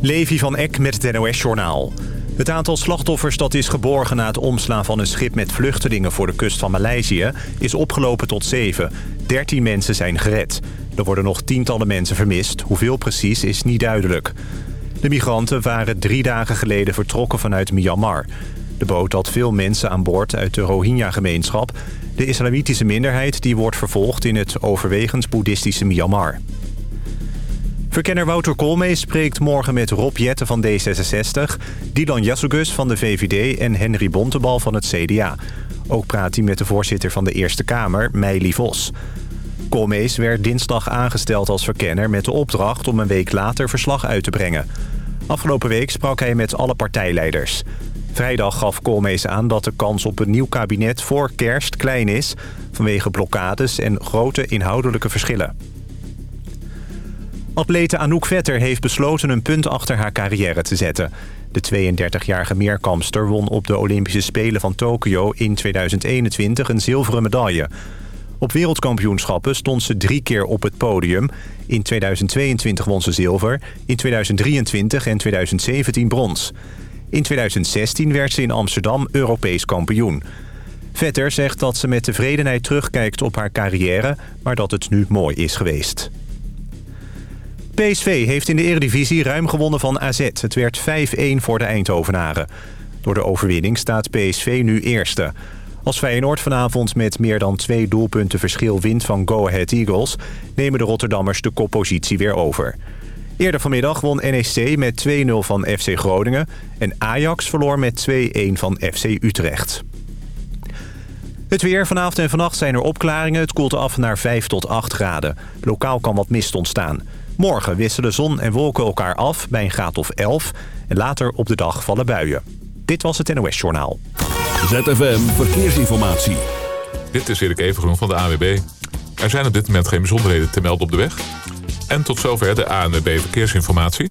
Levi van Eck met het NOS-journaal. Het aantal slachtoffers dat is geborgen na het omslaan van een schip met vluchtelingen voor de kust van Maleisië is opgelopen tot zeven. Dertien mensen zijn gered. Er worden nog tientallen mensen vermist. Hoeveel precies is niet duidelijk. De migranten waren drie dagen geleden vertrokken vanuit Myanmar. De boot had veel mensen aan boord uit de Rohingya-gemeenschap. De islamitische minderheid die wordt vervolgd in het overwegend boeddhistische Myanmar. Verkenner Wouter Koolmees spreekt morgen met Rob Jetten van D66... Dylan Jassugus van de VVD en Henry Bontebal van het CDA. Ook praat hij met de voorzitter van de Eerste Kamer, Meili Vos. Koolmees werd dinsdag aangesteld als verkenner met de opdracht... om een week later verslag uit te brengen. Afgelopen week sprak hij met alle partijleiders. Vrijdag gaf Koolmees aan dat de kans op een nieuw kabinet voor kerst klein is... vanwege blokkades en grote inhoudelijke verschillen. Atlete Anouk Vetter heeft besloten een punt achter haar carrière te zetten. De 32-jarige meerkampster won op de Olympische Spelen van Tokio in 2021 een zilveren medaille. Op wereldkampioenschappen stond ze drie keer op het podium. In 2022 won ze zilver, in 2023 en 2017 brons. In 2016 werd ze in Amsterdam Europees kampioen. Vetter zegt dat ze met tevredenheid terugkijkt op haar carrière... maar dat het nu mooi is geweest. PSV heeft in de eredivisie ruim gewonnen van AZ. Het werd 5-1 voor de Eindhovenaren. Door de overwinning staat PSV nu eerste. Als Feyenoord vanavond met meer dan twee doelpunten verschil wint van Go Ahead Eagles... nemen de Rotterdammers de koppositie weer over. Eerder vanmiddag won NEC met 2-0 van FC Groningen... en Ajax verloor met 2-1 van FC Utrecht. Het weer. Vanavond en vannacht zijn er opklaringen. Het koelt af naar 5 tot 8 graden. Lokaal kan wat mist ontstaan. Morgen wisselen zon en wolken elkaar af bij een graad of 11. En later op de dag vallen buien. Dit was het NOS Journaal. ZFM Verkeersinformatie. Dit is Erik Evengroen van de AWB. Er zijn op dit moment geen bijzonderheden te melden op de weg. En tot zover de ANWB Verkeersinformatie.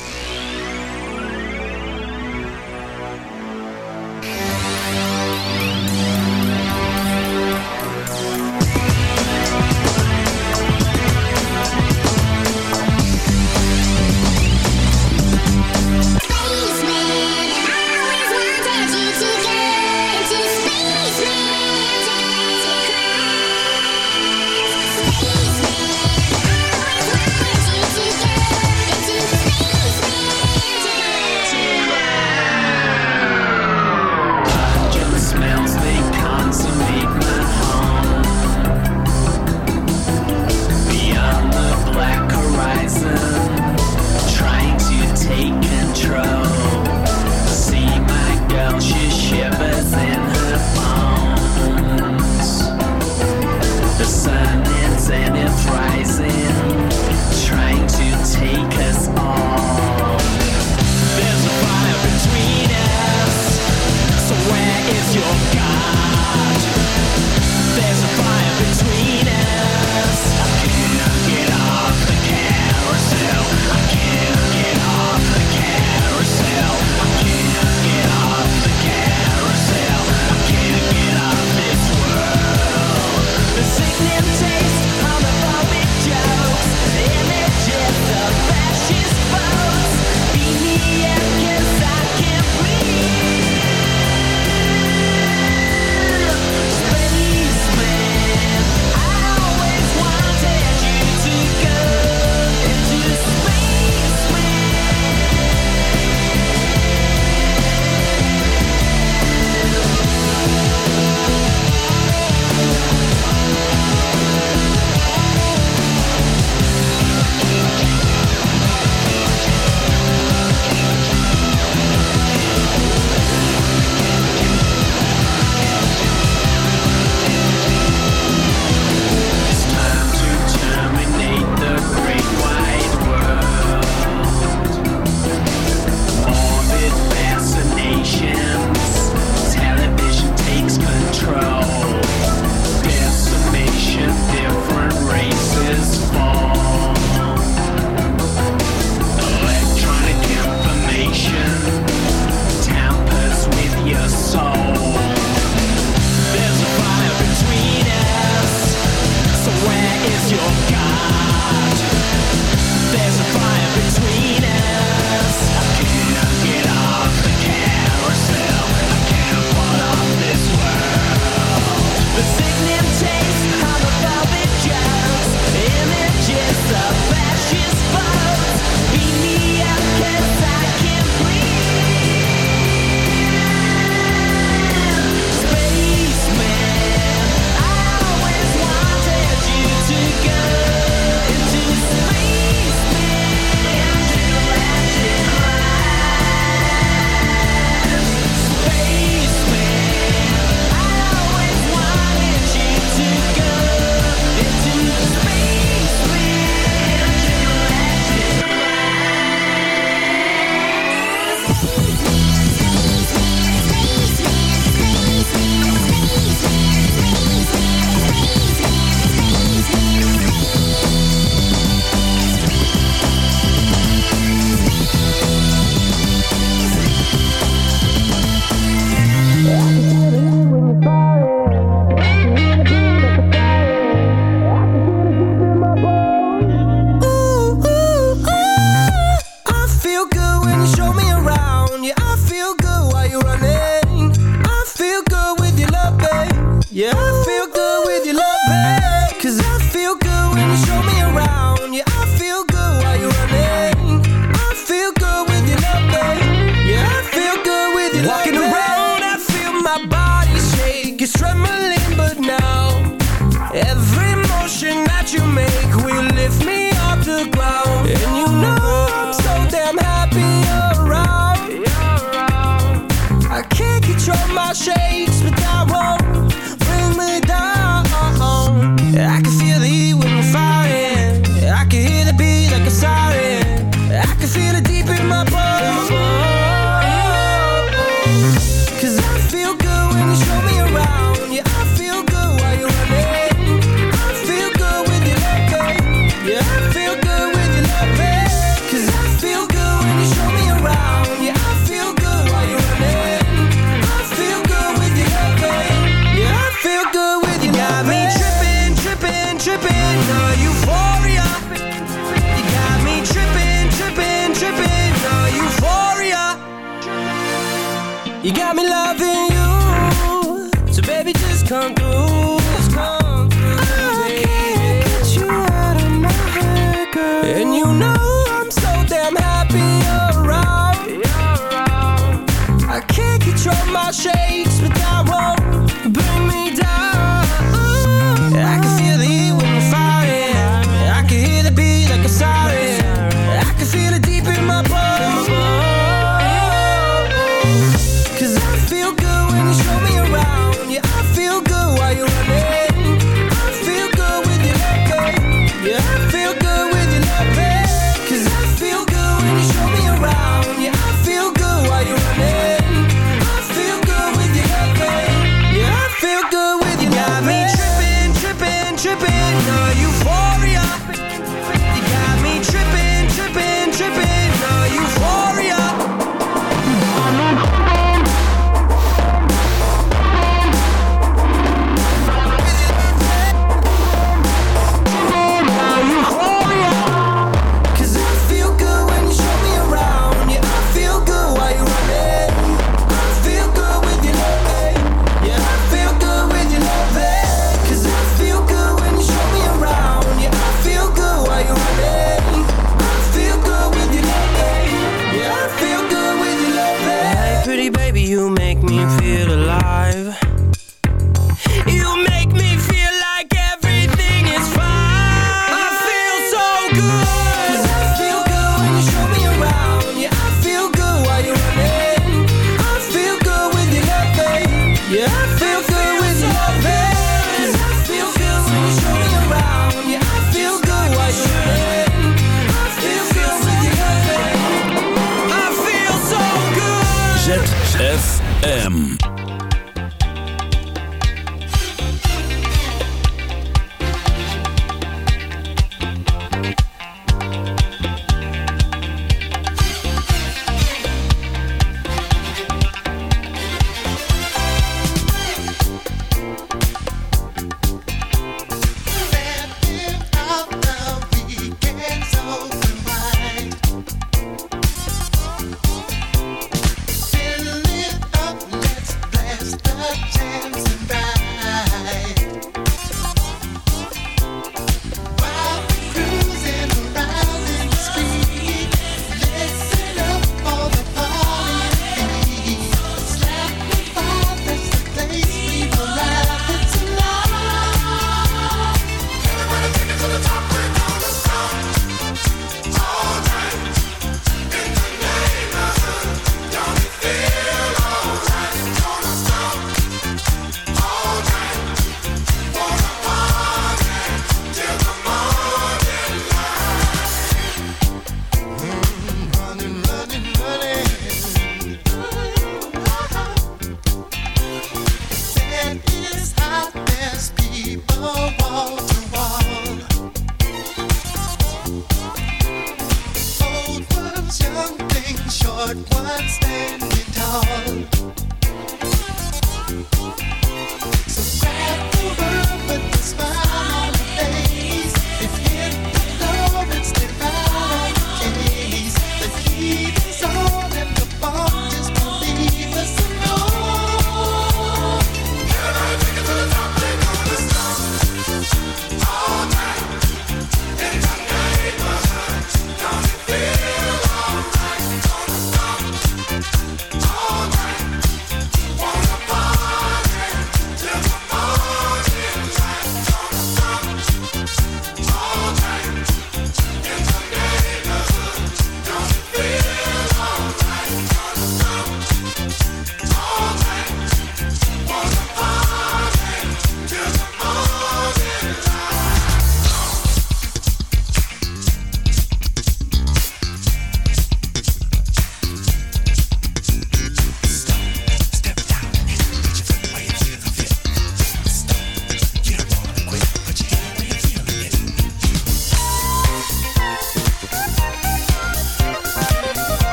My shakes,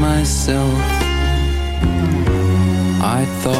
myself. I thought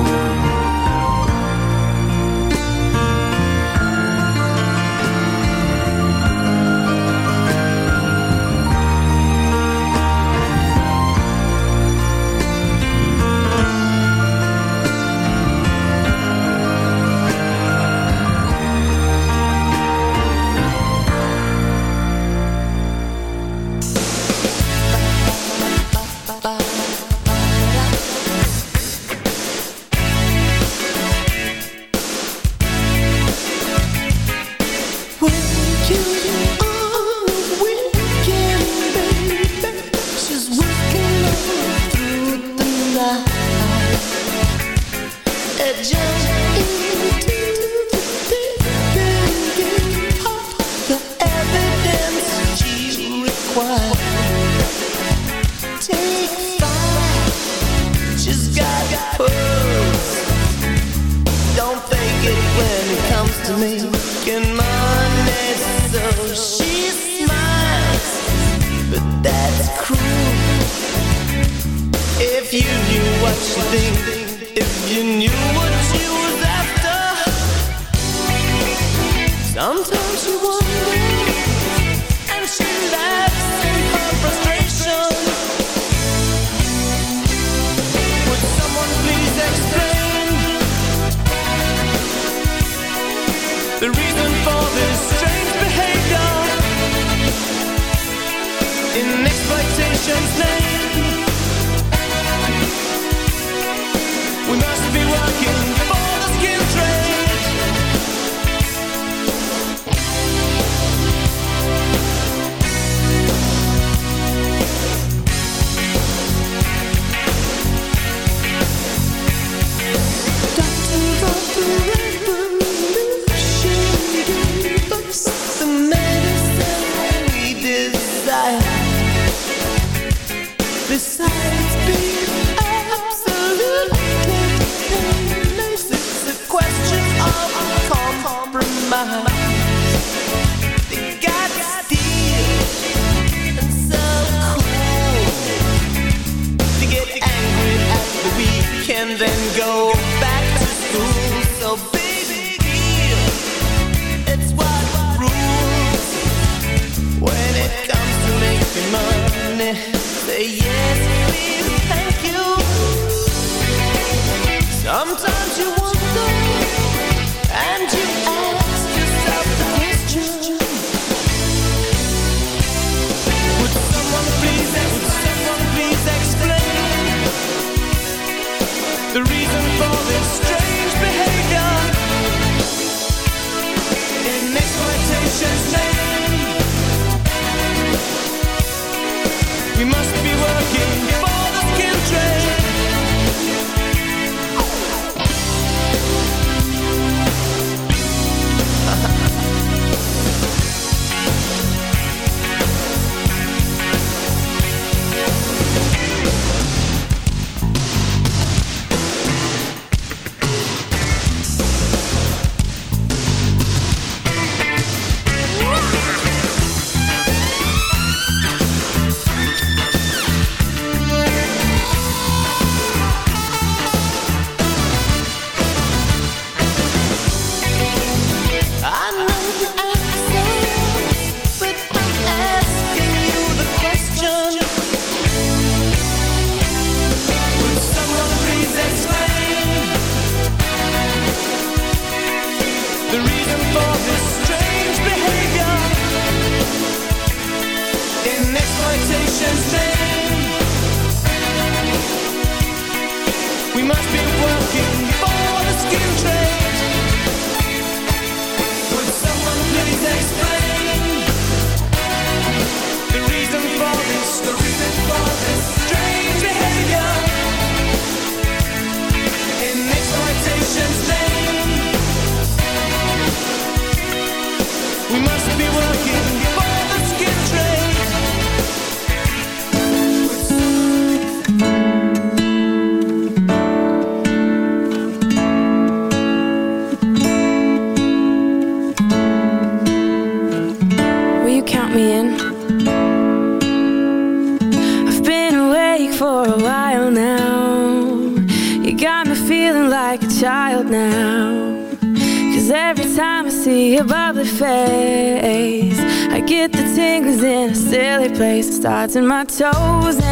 In my toes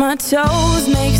my toes, makes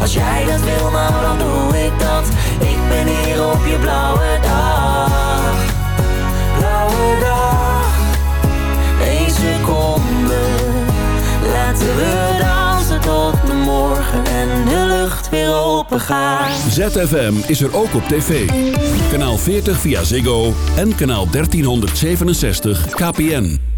Als jij dat wil, nou dan doe ik dat. Ik ben hier op je blauwe dag. Blauwe dag. Eén seconde. Laten we dansen tot de morgen En de lucht weer open gaat. ZFM is er ook op tv. Kanaal 40 via Ziggo en kanaal 1367 KPN.